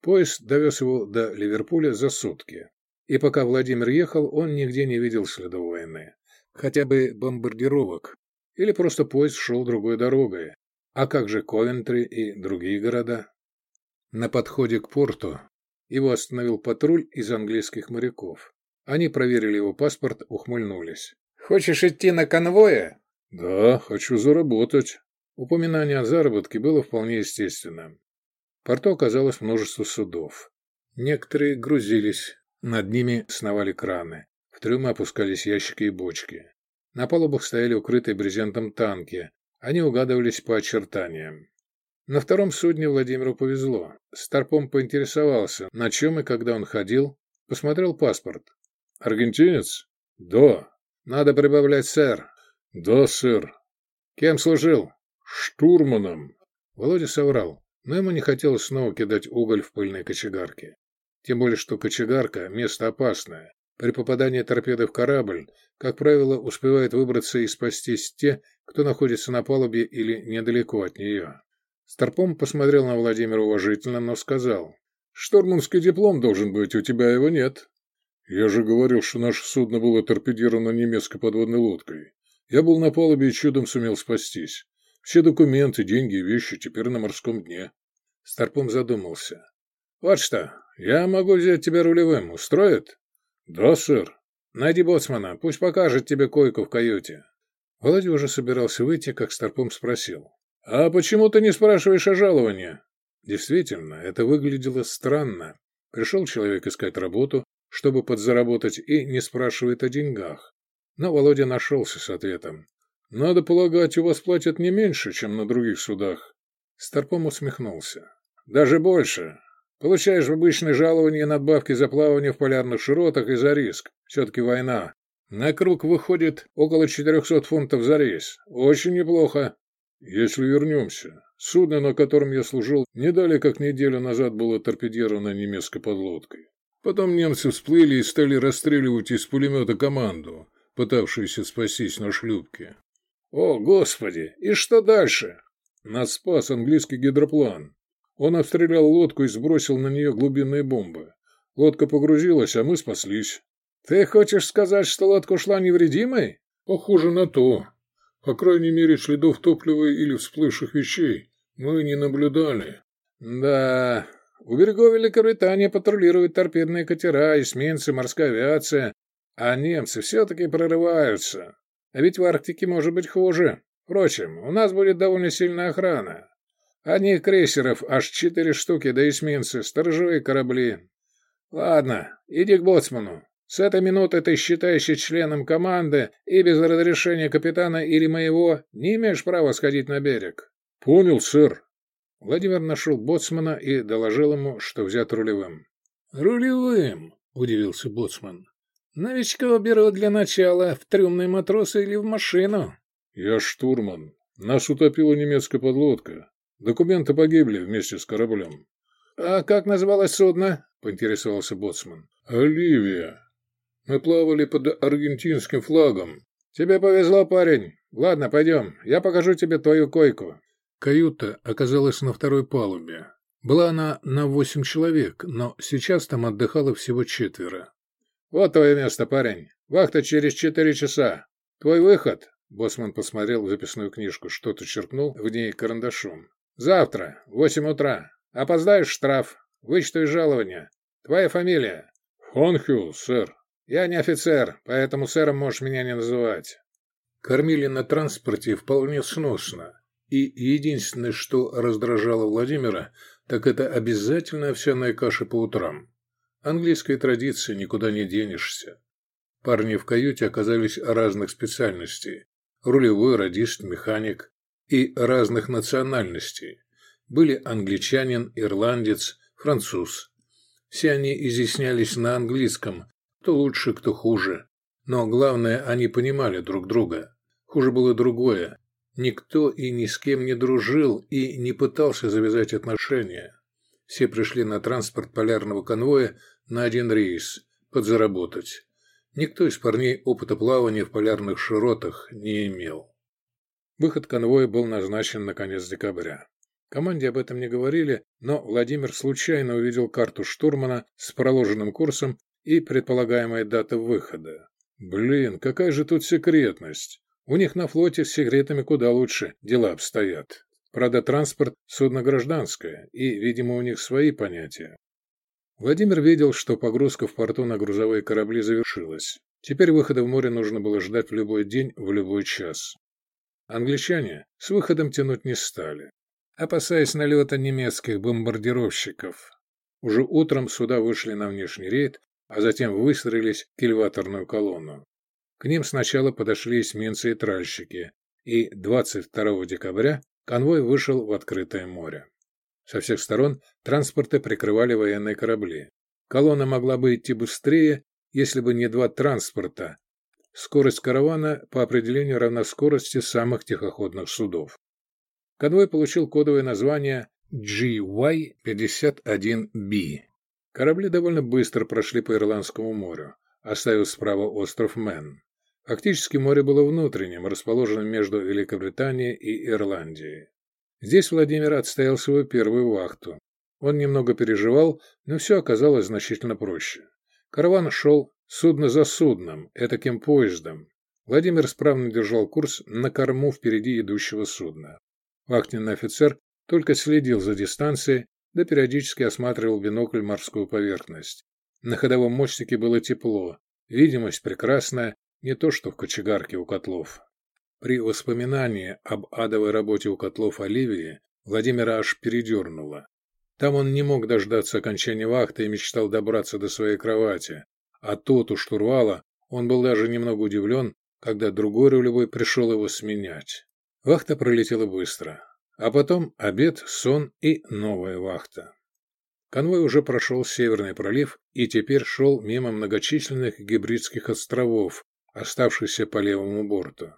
Поезд довез его до Ливерпуля за сутки. И пока Владимир ехал, он нигде не видел следов войны. Хотя бы бомбардировок. Или просто поезд шел другой дорогой. А как же Ковентри и другие города? На подходе к порту его остановил патруль из английских моряков. Они проверили его паспорт, ухмыльнулись. «Хочешь идти на конвое?» «Да, хочу заработать». Упоминание о заработке было вполне естественным. В порту оказалось множество судов. Некоторые грузились, над ними сновали краны. В трюмы опускались ящики и бочки. На палубах стояли укрытые брезентом танки. Они угадывались по очертаниям. На втором судне Владимиру повезло. Старпом поинтересовался, на чем и когда он ходил. Посмотрел паспорт. «Аргентинец?» «Да». «Надо прибавлять, сэр». «Да, сэр». «Кем служил?» «Штурманом». Володя соврал, но ему не хотелось снова кидать уголь в пыльной кочегарке. Тем более, что кочегарка – место опасное. При попадании торпеды в корабль, как правило, успевают выбраться и спастись те, кто находится на палубе или недалеко от нее. Старпом посмотрел на Владимира уважительно, но сказал, «Штурманский диплом должен быть, у тебя его нет». «Я же говорил, что наше судно было торпедировано немецкой подводной лодкой. Я был на палубе и чудом сумел спастись. Все документы, деньги и вещи теперь на морском дне». Старпом задумался. Вот что, я могу взять тебя рулевым, устроит? Да, сэр. Найди боцмана, пусть покажет тебе койку в каюте. Володя уже собирался выйти, как Старпом спросил. «А почему ты не спрашиваешь о жаловании?» Действительно, это выглядело странно. Пришел человек искать работу, чтобы подзаработать, и не спрашивает о деньгах. Но Володя нашелся с ответом. «Надо полагать, у вас платят не меньше, чем на других судах». Старпом усмехнулся. «Даже больше. Получаешь в обычное жалование надбавки за плавание в полярных широтах и за риск. Все-таки война. На круг выходит около 400 фунтов за рейс. Очень неплохо. Если вернемся. Судно, на котором я служил, не далее как неделю назад было торпедировано немецкой подлодкой. Потом немцы всплыли и стали расстреливать из пулемета команду, пытавшуюся спастись на шлюпке. О, Господи! И что дальше? Нас спас английский гидроплан. Он обстрелял лодку и сбросил на нее глубинные бомбы. Лодка погрузилась, а мы спаслись. Ты хочешь сказать, что лодка ушла невредимой? Похоже на то. По крайней мере, следов топлива или всплывших вещей мы не наблюдали. Да, у берегов Великобритании патрулируют торпедные катера, эсминцы, морская авиация, а немцы все-таки прорываются. А ведь в Арктике может быть хуже. Впрочем, у нас будет довольно сильная охрана. Одних крейсеров аж четыре штуки, да эсминцы, сторожевые корабли. Ладно, иди к боцману. С этой минуты ты считаешься членом команды и без разрешения капитана или моего не имеешь права сходить на берег. Понял, сэр. Владимир нашел боцмана и доложил ему, что взят рулевым. Рулевым, удивился боцман. Новичков берут для начала в трюмные матросы или в машину. Я штурман. Нас утопила немецкая подлодка. Документы погибли вместе с кораблем. А как называлось судно? поинтересовался боцман. Оливия. Мы плавали под аргентинским флагом. Тебе повезло, парень. Ладно, пойдем. Я покажу тебе твою койку. Каюта оказалась на второй палубе. Была она на восемь человек, но сейчас там отдыхало всего четверо. Вот твое место, парень. Вахта через четыре часа. Твой выход. Босман посмотрел в записную книжку, что-то черкнул в ней карандашом. Завтра, восемь утра. Опоздаешь штраф. Вычту жалования. Твоя фамилия? Хонхю, сэр. Я не офицер, поэтому сэром можешь меня не называть. Кормили на транспорте вполне сносно. И единственное, что раздражало Владимира, так это обязательно овсяная каша по утрам. Английской традиции никуда не денешься. Парни в каюте оказались разных специальностей. Рулевой, радист, механик. И разных национальностей. Были англичанин, ирландец, француз. Все они изъяснялись на английском, кто лучше, кто хуже. Но главное, они понимали друг друга. Хуже было другое. Никто и ни с кем не дружил и не пытался завязать отношения. Все пришли на транспорт полярного конвоя на один рейс, подзаработать. Никто из парней опыта плавания в полярных широтах не имел. Выход конвоя был назначен на конец декабря. Команде об этом не говорили, но Владимир случайно увидел карту штурмана с проложенным курсом и предполагаемая дата выхода. Блин, какая же тут секретность? У них на флоте с секретами куда лучше дела обстоят. Правда, транспорт – судно гражданское, и, видимо, у них свои понятия. Владимир видел, что погрузка в порту на грузовые корабли завершилась. Теперь выхода в море нужно было ждать в любой день, в любой час. Англичане с выходом тянуть не стали, опасаясь налета немецких бомбардировщиков. Уже утром суда вышли на внешний рейд а затем выстроились в кильваторную колонну. К ним сначала подошли эсминцы и тральщики, и 22 декабря конвой вышел в открытое море. Со всех сторон транспорты прикрывали военные корабли. Колонна могла бы идти быстрее, если бы не два транспорта. Скорость каравана по определению равна скорости самых тихоходных судов. Конвой получил кодовое название GY-51B Корабли довольно быстро прошли по Ирландскому морю, оставив справа остров Мэн. Фактически море было внутренним, расположенным между Великобританией и Ирландией. Здесь Владимир отстоял свою первую вахту. Он немного переживал, но все оказалось значительно проще. Караван шел судно за судном, этаким поездом. Владимир справно держал курс на корму впереди идущего судна. Вахтенный офицер только следил за дистанцией да периодически осматривал бинокль морскую поверхность. На ходовом мостике было тепло, видимость прекрасная, не то что в кочегарке у котлов. При воспоминании об адовой работе у котлов Оливии Владимира аж передернуло. Там он не мог дождаться окончания вахты и мечтал добраться до своей кровати. А тот у штурвала, он был даже немного удивлен, когда другой рулевой пришел его сменять. Вахта пролетела быстро. А потом обед, сон и новая вахта. Конвой уже прошел Северный пролив и теперь шел мимо многочисленных гибридских островов, оставшихся по левому борту.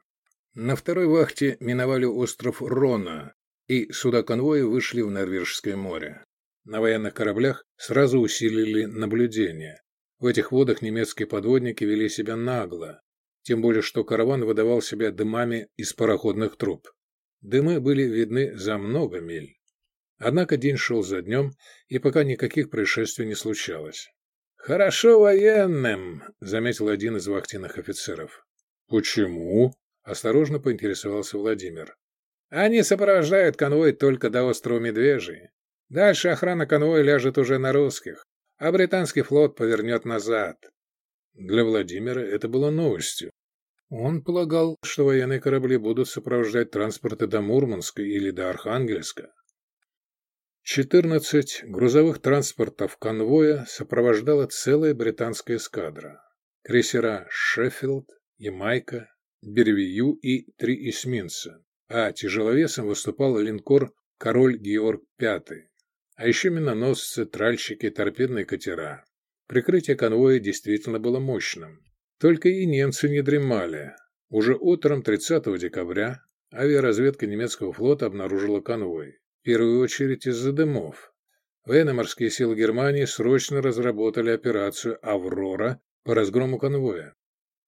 На второй вахте миновали остров Рона, и суда конвоя вышли в Норвежское море. На военных кораблях сразу усилили наблюдение. В этих водах немецкие подводники вели себя нагло, тем более что караван выдавал себя дымами из пароходных труб. Дымы были видны за много миль. Однако день шел за днем, и пока никаких происшествий не случалось. «Хорошо военным», — заметил один из вахтенных офицеров. «Почему?» Осторожно поинтересовался Владимир. Они сопровождают конвой только до острова Медвежий. Дальше охрана конвоя ляжет уже на русских, а британский флот повернет назад. Для Владимира это было новостью. Он полагал, что военные корабли будут сопровождать транспорты до Мурманска или до Архангельска. 14 грузовых транспортов конвоя сопровождала целая британская эскадра. Крейсера «Шеффилд», «Ямайка», Бервию и три эсминца, а тяжеловесом выступал линкор «Король Георг V», а еще миноносцы, тральщики, торпедные катера. Прикрытие конвоя действительно было мощным. Только и немцы не дремали. Уже утром 30 декабря авиаразведка немецкого флота обнаружила конвой. В первую очередь из-за дымов. Военно-морские силы Германии срочно разработали операцию «Аврора» по разгрому конвоя.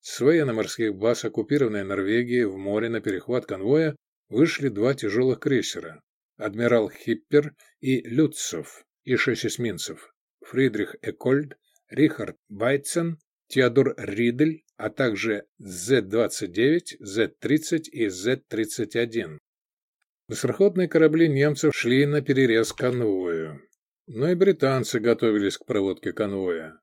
С военно-морских баз оккупированной Норвегии в море на перехват конвоя вышли два тяжелых крейсера «Адмирал Хиппер» и «Люцов» и шесть эсминцев Фридрих Экольд, Рихард Байцен, Теодор Ридель, а также З-29, З-30 и З-31. Быстроходные корабли немцев шли на перерез конвою. Но и британцы готовились к проводке конвоя.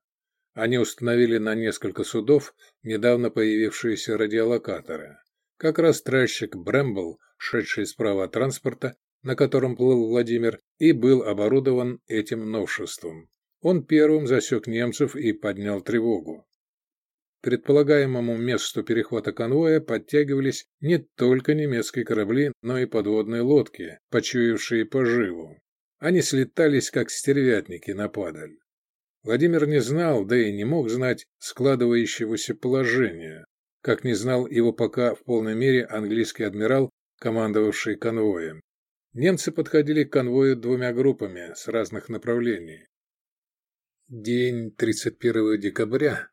Они установили на несколько судов недавно появившиеся радиолокаторы. Как раз тральщик Брэмбл, шедший справа от транспорта, на котором плыл Владимир, и был оборудован этим новшеством. Он первым засек немцев и поднял тревогу. Предполагаемому месту перехвата конвоя подтягивались не только немецкие корабли, но и подводные лодки, почуявшие поживу. Они слетались, как стервятники на падаль. Владимир не знал, да и не мог знать складывающегося положения, как не знал его пока в полной мере английский адмирал, командовавший конвоем. Немцы подходили к конвою двумя группами с разных направлений. День 31 декабря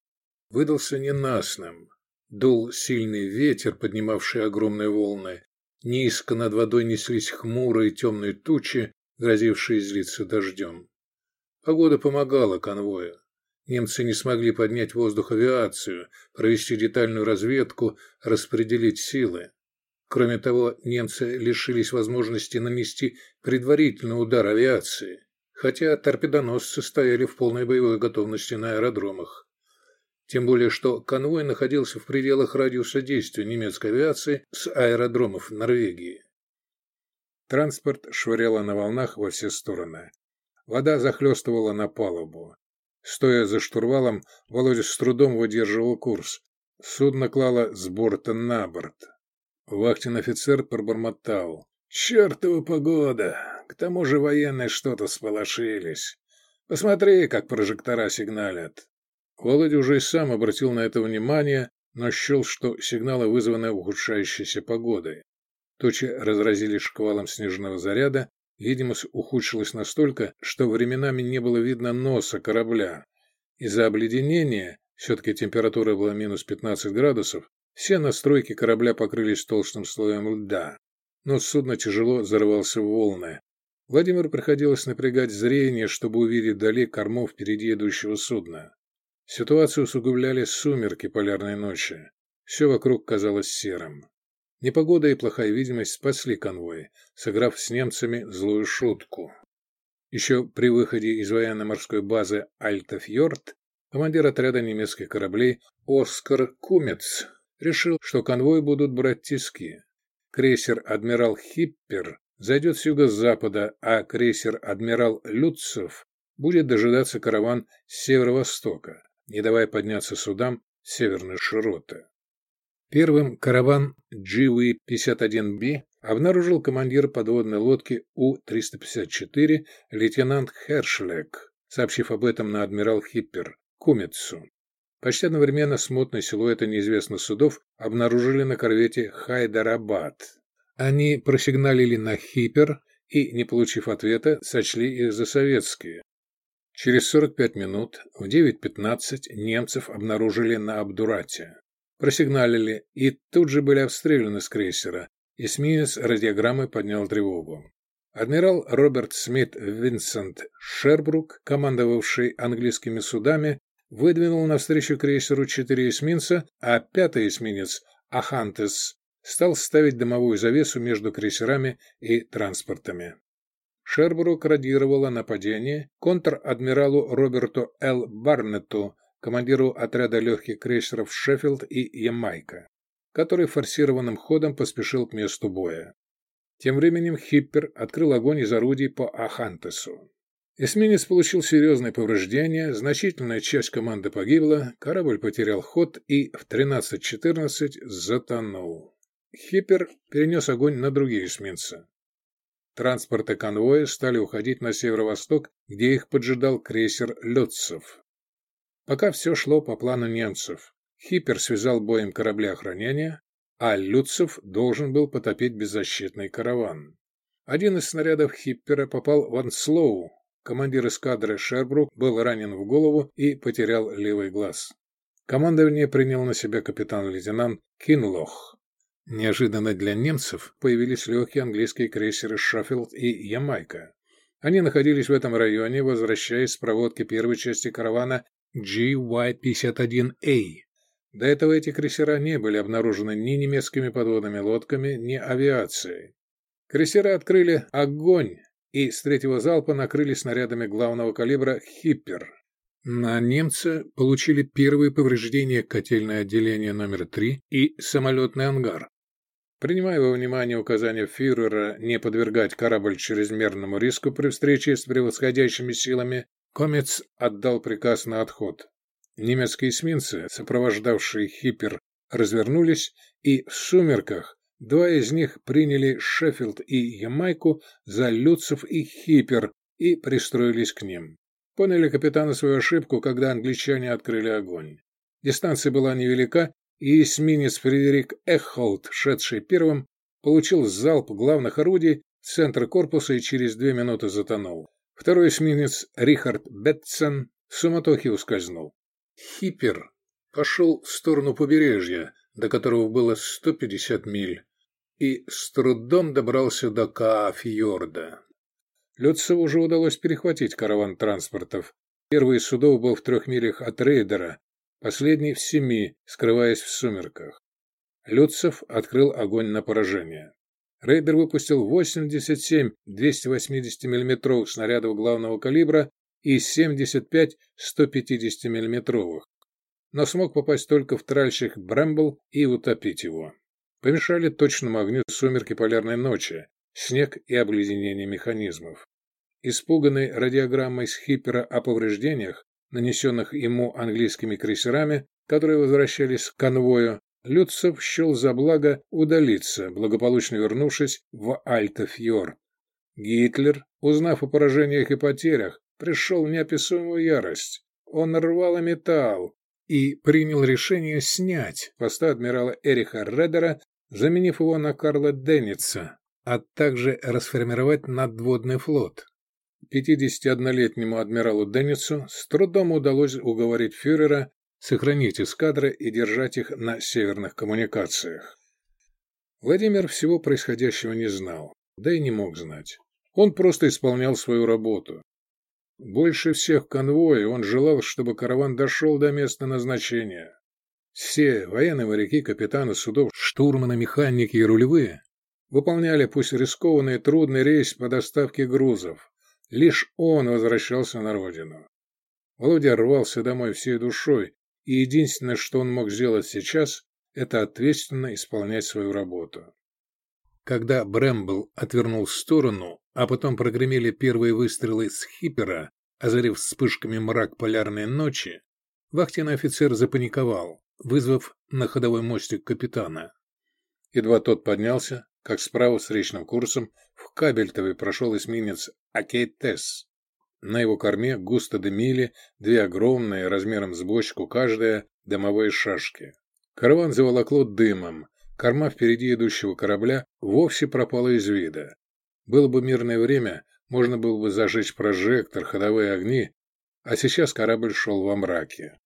выдался ненастным. Дул сильный ветер, поднимавший огромные волны. Низко над водой неслись хмурые темные тучи, грозившие излиться дождем. Погода помогала конвою. Немцы не смогли поднять воздух авиацию, провести детальную разведку, распределить силы. Кроме того, немцы лишились возможности нанести предварительный удар авиации, хотя торпедоносцы стояли в полной боевой готовности на аэродромах. Тем более, что конвой находился в пределах радиуса действия немецкой авиации с аэродромов Норвегии. Транспорт швыряло на волнах во все стороны. Вода захлестывала на палубу. Стоя за штурвалом, Володя с трудом выдерживал курс. Судно клало с борта на борт. Вахтин офицер пробормотал. «Чертова погода! К тому же военные что-то сполошились. Посмотри, как прожектора сигналят». Володя уже и сам обратил на это внимание, но счел, что сигналы вызваны ухудшающейся погодой. Тучи разразились шквалом снежного заряда, Видимость ухудшилась настолько, что временами не было видно носа корабля. Из-за обледенения, все-таки температура была минус 15 градусов, все настройки корабля покрылись толстым слоем льда. Но судно тяжело зарывался в волны. Владимиру приходилось напрягать зрение, чтобы увидеть вдали корму впереди идущего судна. Ситуацию усугубляли сумерки полярной ночи. Все вокруг казалось серым. Непогода и плохая видимость спасли конвой, сыграв с немцами злую шутку. Еще при выходе из военно-морской базы Альтафьорд командир отряда немецких кораблей Оскар Кумец решил, что конвой будут брать тиски. Крейсер «Адмирал Хиппер» зайдет с юго-запада, а крейсер «Адмирал Люцев» будет дожидаться караван с северо-востока, не давая подняться судам северной широты. Первым караван GW-51B обнаружил командир подводной лодки У-354 лейтенант Хершлек, сообщив об этом на адмирал Хиппер, Кумицу. Почти одновременно смутные силуэты неизвестных судов обнаружили на корвете Хайдарабад. Они просигналили на Хиппер и, не получив ответа, сочли их за советские. Через 45 минут в 9.15 немцев обнаружили на Абдурате. Просигналили и тут же были обстреляны с крейсера. Эсминец радиограммой поднял тревогу. Адмирал Роберт Смит Винсент Шербрук, командовавший английскими судами, выдвинул навстречу крейсеру четыре эсминца, а пятый эсминец Ахантес стал ставить дымовую завесу между крейсерами и транспортами. Шербрук радировал о нападении контр-адмиралу Роберту Л. Барнетту, командиру отряда легких крейсеров «Шеффилд» и «Ямайка», который форсированным ходом поспешил к месту боя. Тем временем Хиппер открыл огонь из орудий по Ахантесу. Эсминец получил серьезные повреждения, значительная часть команды погибла, корабль потерял ход и в 13.14 затонул. Хиппер перенес огонь на другие эсминцы. Транспорты конвоя стали уходить на северо-восток, где их поджидал крейсер «Лютцев». Пока все шло по плану немцев. Хиппер связал боем корабли охранения, а Люцев должен был потопить беззащитный караван. Один из снарядов Хиппера попал в Анслоу. Командир эскадры Шербрук был ранен в голову и потерял левый глаз. Командование принял на себя капитан-лейтенант Кинлох. Неожиданно для немцев появились легкие английские крейсеры «Шаффилд» и «Ямайка». Они находились в этом районе, возвращаясь с проводки первой части каравана GY-51A. До этого эти крейсера не были обнаружены ни немецкими подводными лодками, ни авиацией. Крейсера открыли огонь и с третьего залпа накрыли снарядами главного калибра «Хиппер». На немцы получили первые повреждения котельное отделение номер 3 и самолетный ангар. Принимая во внимание указания фюрера не подвергать корабль чрезмерному риску при встрече с превосходящими силами, Комец отдал приказ на отход. Немецкие эсминцы, сопровождавшие Хиппер, развернулись, и в сумерках два из них приняли Шеффилд и Ямайку за Люцев и Хиппер и пристроились к ним. Поняли капитаны свою ошибку, когда англичане открыли огонь. Дистанция была невелика, и эсминец Фредерик Эхолд, шедший первым, получил залп главных орудий в центр корпуса и через две минуты затонул. Второй эсминец Рихард Бетсен в суматохе ускользнул. Хиппер пошел в сторону побережья, до которого было 150 миль, и с трудом добрался до Каафьорда. Лётцеву уже удалось перехватить караван транспортов. Первый из судов был в трех милях от рейдера, последний в семи, скрываясь в сумерках. Лютцов открыл огонь на поражение. Рейдер выпустил 87 280 миллиметровых снарядов главного калибра и 75 150 миллиметровых, но смог попасть только в тральщик Брэмбл и утопить его. Помешали точному огню сумерки полярной ночи, снег и обледенение механизмов. Испуганный радиограммой с Хиппера о повреждениях, нанесенных ему английскими крейсерами, которые возвращались к конвою, Люцев счел за благо удалиться, благополучно вернувшись в Альтофьорд. Гитлер, узнав о поражениях и потерях, пришел в неописуемую ярость. Он рвал и металл и принял решение снять поста адмирала Эриха Редера, заменив его на Карла Денница, а также расформировать надводный флот. 51-летнему адмиралу Денницу с трудом удалось уговорить фюрера сохранить эскадры и держать их на северных коммуникациях. Владимир всего происходящего не знал, да и не мог знать. Он просто исполнял свою работу. Больше всех конвоя он желал, чтобы караван дошел до места назначения. Все военные моряки, капитаны судов, штурманы, механики и рулевые выполняли пусть рискованный трудный рейс по доставке грузов. Лишь он возвращался на родину. Володя рвался домой всей душой, и единственное, что он мог сделать сейчас, это ответственно исполнять свою работу. Когда Брэмбл отвернул в сторону, а потом прогремели первые выстрелы с хипера, озарив вспышками мрак полярной ночи, вахтенный офицер запаниковал, вызвав на ходовой мостик капитана. Едва тот поднялся, как справа с речным курсом в Кабельтовой прошел эсминец Акейтес. На его корме густо дымили две огромные, размером с бочку каждая, дымовые шашки. Караван заволокло дымом, корма впереди идущего корабля вовсе пропала из вида. Было бы мирное время, можно было бы зажечь прожектор, ходовые огни, а сейчас корабль шел во мраке.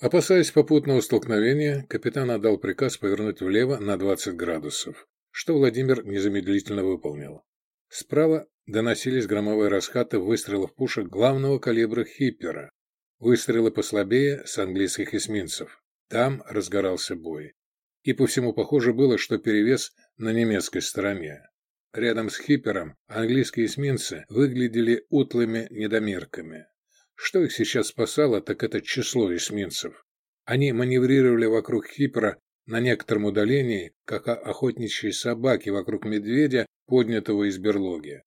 Опасаясь попутного столкновения, капитан отдал приказ повернуть влево на 20 градусов, что Владимир незамедлительно выполнил. Справа доносились громовые раскаты выстрелов пушек главного калибра «Хиппера», выстрелы послабее с английских эсминцев. Там разгорался бой. И по всему похоже было, что перевес на немецкой стороне. Рядом с «Хиппером» английские эсминцы выглядели утлыми недомерками. Что их сейчас спасало, так это число эсминцев. Они маневрировали вокруг Хипера на некотором удалении, как охотничьи собаки вокруг медведя, поднятого из берлоги.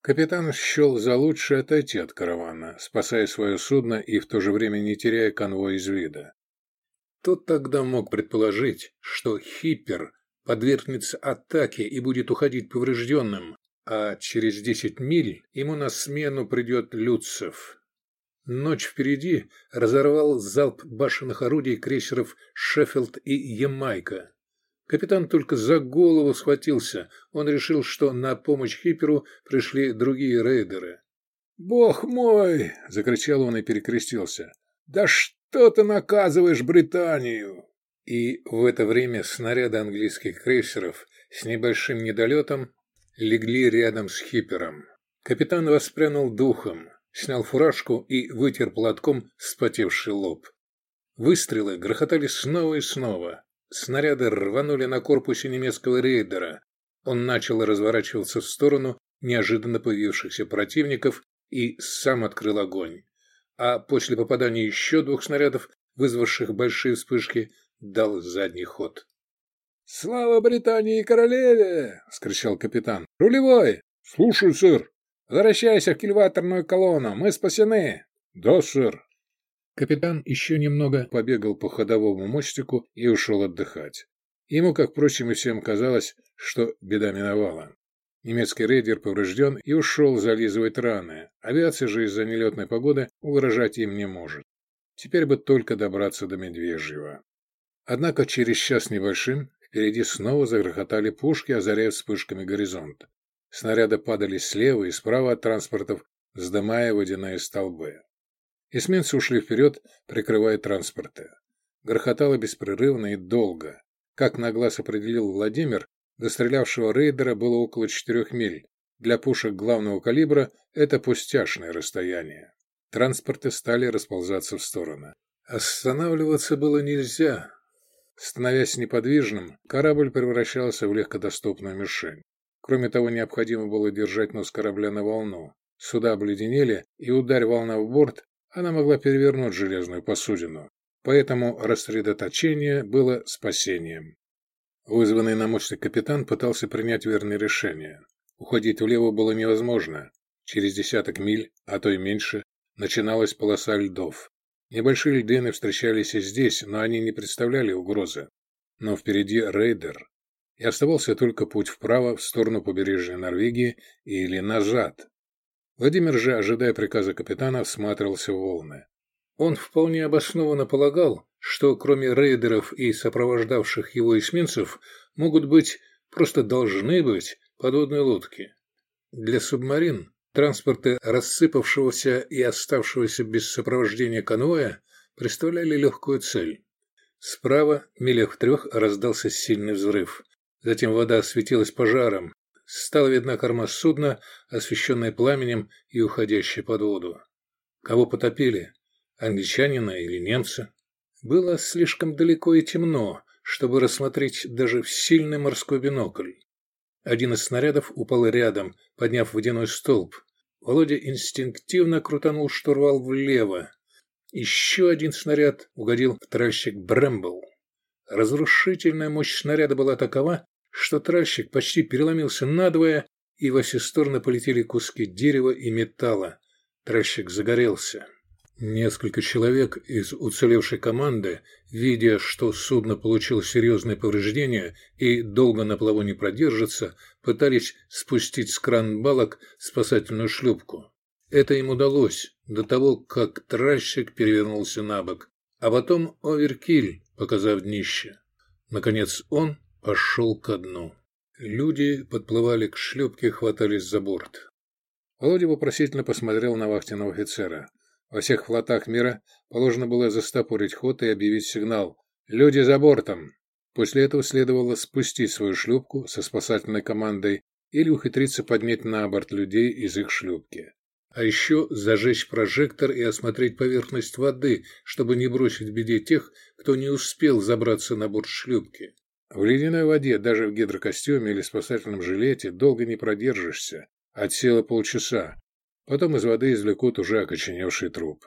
Капитан счел за лучшее отойти от каравана, спасая свое судно и в то же время не теряя конвой из вида. Тот тогда мог предположить, что Хиппер подвергнется атаке и будет уходить поврежденным, а через десять миль ему на смену придет Люцев, Ночь впереди разорвал залп башенных орудий крейсеров «Шеффилд» и «Ямайка». Капитан только за голову схватился. Он решил, что на помощь Хиперу пришли другие рейдеры. «Бог мой!» — закричал он и перекрестился. «Да что ты наказываешь Британию?» И в это время снаряды английских крейсеров с небольшим недолетом легли рядом с Хипером. Капитан воспрянул духом снял фуражку и вытер платком вспотевший лоб. Выстрелы грохотали снова и снова. Снаряды рванули на корпусе немецкого рейдера. Он начал разворачиваться в сторону неожиданно появившихся противников и сам открыл огонь. А после попадания еще двух снарядов, вызвавших большие вспышки, дал задний ход. «Слава Британии и королеве!» — скричал капитан. «Рулевой!» «Слушай, сэр!» Возвращайся в кильваторную колонну, мы спасены. Сэр. Капитан еще немного побегал по ходовому мостику и ушел отдыхать. Ему, как впрочем и всем казалось, что беда миновала. Немецкий рейдер поврежден и ушел зализывать раны. Авиация же из-за нелетной погоды угрожать им не может. Теперь бы только добраться до Медвежьего. Однако через час небольшим впереди снова загрохотали пушки, озаряя вспышками горизонт. Снаряды падали слева и справа от транспортов, вздымая водяные столбы. Эсминцы ушли вперед, прикрывая транспорты. Грохотало беспрерывно и долго. Как на глаз определил Владимир, до стрелявшего рейдера было около четырех миль. Для пушек главного калибра это пустяшное расстояние. Транспорты стали расползаться в стороны. Останавливаться было нельзя. Становясь неподвижным, корабль превращался в легкодоступную мишень. Кроме того, необходимо было держать нос корабля на волну. Суда обледенели, и ударь волна в борт, она могла перевернуть железную посудину. Поэтому рассредоточение было спасением. Вызванный на мостик капитан пытался принять верное решение. Уходить влево было невозможно. Через десяток миль, а то и меньше, начиналась полоса льдов. Небольшие льдины встречались и здесь, но они не представляли угрозы. Но впереди рейдер, и оставался только путь вправо, в сторону побережья Норвегии или назад. Владимир же, ожидая приказа капитана, всматривался в волны. Он вполне обоснованно полагал, что кроме рейдеров и сопровождавших его эсминцев могут быть, просто должны быть, подводные лодки. Для субмарин транспорты рассыпавшегося и оставшегося без сопровождения конвоя представляли легкую цель. Справа, милях в трех, раздался сильный взрыв. Затем вода осветилась пожаром. Стала видна корма судна, освещенная пламенем и уходящая под воду. Кого потопили? Англичанина или немца? Было слишком далеко и темно, чтобы рассмотреть даже в сильный морской бинокль. Один из снарядов упал рядом, подняв водяной столб. Володя инстинктивно крутанул штурвал влево. Еще один снаряд угодил в тральщик Брэмбл. Разрушительная мощь снаряда была такова, что тральщик почти переломился надвое, и во все стороны полетели куски дерева и металла. Тральщик загорелся. Несколько человек из уцелевшей команды, видя, что судно получило серьезные повреждения и долго на плаву не продержится, пытались спустить с кран балок спасательную шлюпку. Это им удалось до того, как тральщик перевернулся на бок, а потом оверкиль, показав днище. Наконец он пошел ко дну. Люди подплывали к шлюпке, хватались за борт. Володя вопросительно посмотрел на вахтенного офицера. Во всех флотах мира положено было застопорить ход и объявить сигнал «Люди за бортом!». После этого следовало спустить свою шлюпку со спасательной командой или ухитриться поднять на борт людей из их шлюпки. А еще зажечь прожектор и осмотреть поверхность воды, чтобы не бросить в беде тех, кто не успел забраться на борт шлюпки. В ледяной воде, даже в гидрокостюме или спасательном жилете, долго не продержишься. От силы полчаса. Потом из воды извлекут уже окоченевший труп.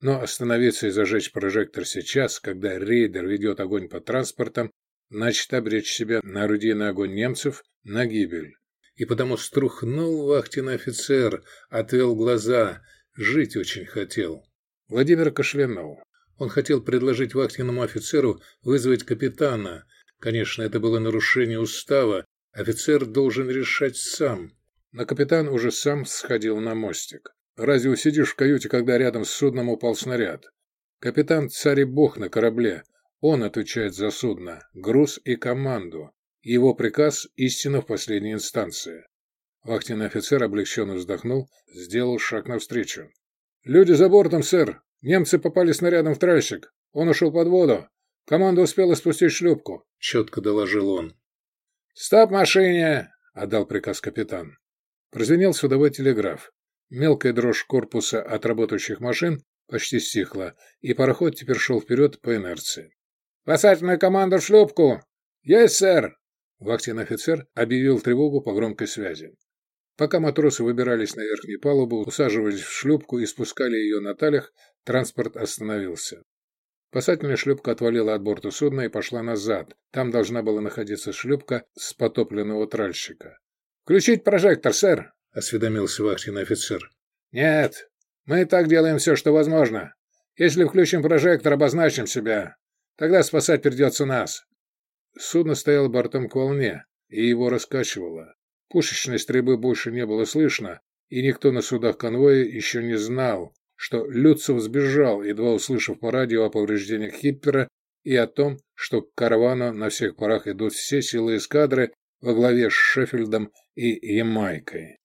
Но остановиться и зажечь прожектор сейчас, когда рейдер ведет огонь по транспортам, значит обречь себя на орудийный огонь немцев на гибель. И потому струхнул вахтенный офицер, отвел глаза, жить очень хотел. Владимир кашлянул. Он хотел предложить вахтенному офицеру вызвать капитана, Конечно, это было нарушение устава. Офицер должен решать сам. Но капитан уже сам сходил на мостик. Разве усидишь в каюте, когда рядом с судном упал снаряд? Капитан царь и бог на корабле. Он отвечает за судно, груз и команду. Его приказ – истина в последней инстанции. Вахтенный офицер облегченно вздохнул, сделал шаг навстречу. «Люди за бортом, сэр! Немцы попали снарядом в тральщик! Он ушел под воду! Команда успела спустить шлюпку», — четко доложил он. «Стоп машине!» — отдал приказ капитан. Прозвенел судовой телеграф. Мелкая дрожь корпуса от работающих машин почти стихла, и пароход теперь шел вперед по инерции. «Спасательная команда в шлюпку!» «Есть, сэр!» Вахтенный офицер объявил тревогу по громкой связи. Пока матросы выбирались на верхнюю палубу, усаживались в шлюпку и спускали ее на талях, транспорт остановился. Спасательная шлюпка отвалила от борта судна и пошла назад. Там должна была находиться шлюпка с потопленного тральщика. «Включить прожектор, сэр!» — осведомился вахтенный офицер. «Нет, мы и так делаем все, что возможно. Если включим прожектор, обозначим себя. Тогда спасать придется нас». Судно стояло бортом к волне, и его раскачивало. Пушечной стрельбы больше не было слышно, и никто на судах конвоя еще не знал, что Люцев сбежал, едва услышав по радио о повреждениях Хиппера и о том, что к каравану на всех парах идут все силы эскадры во главе с Шеффилдом и Ямайкой.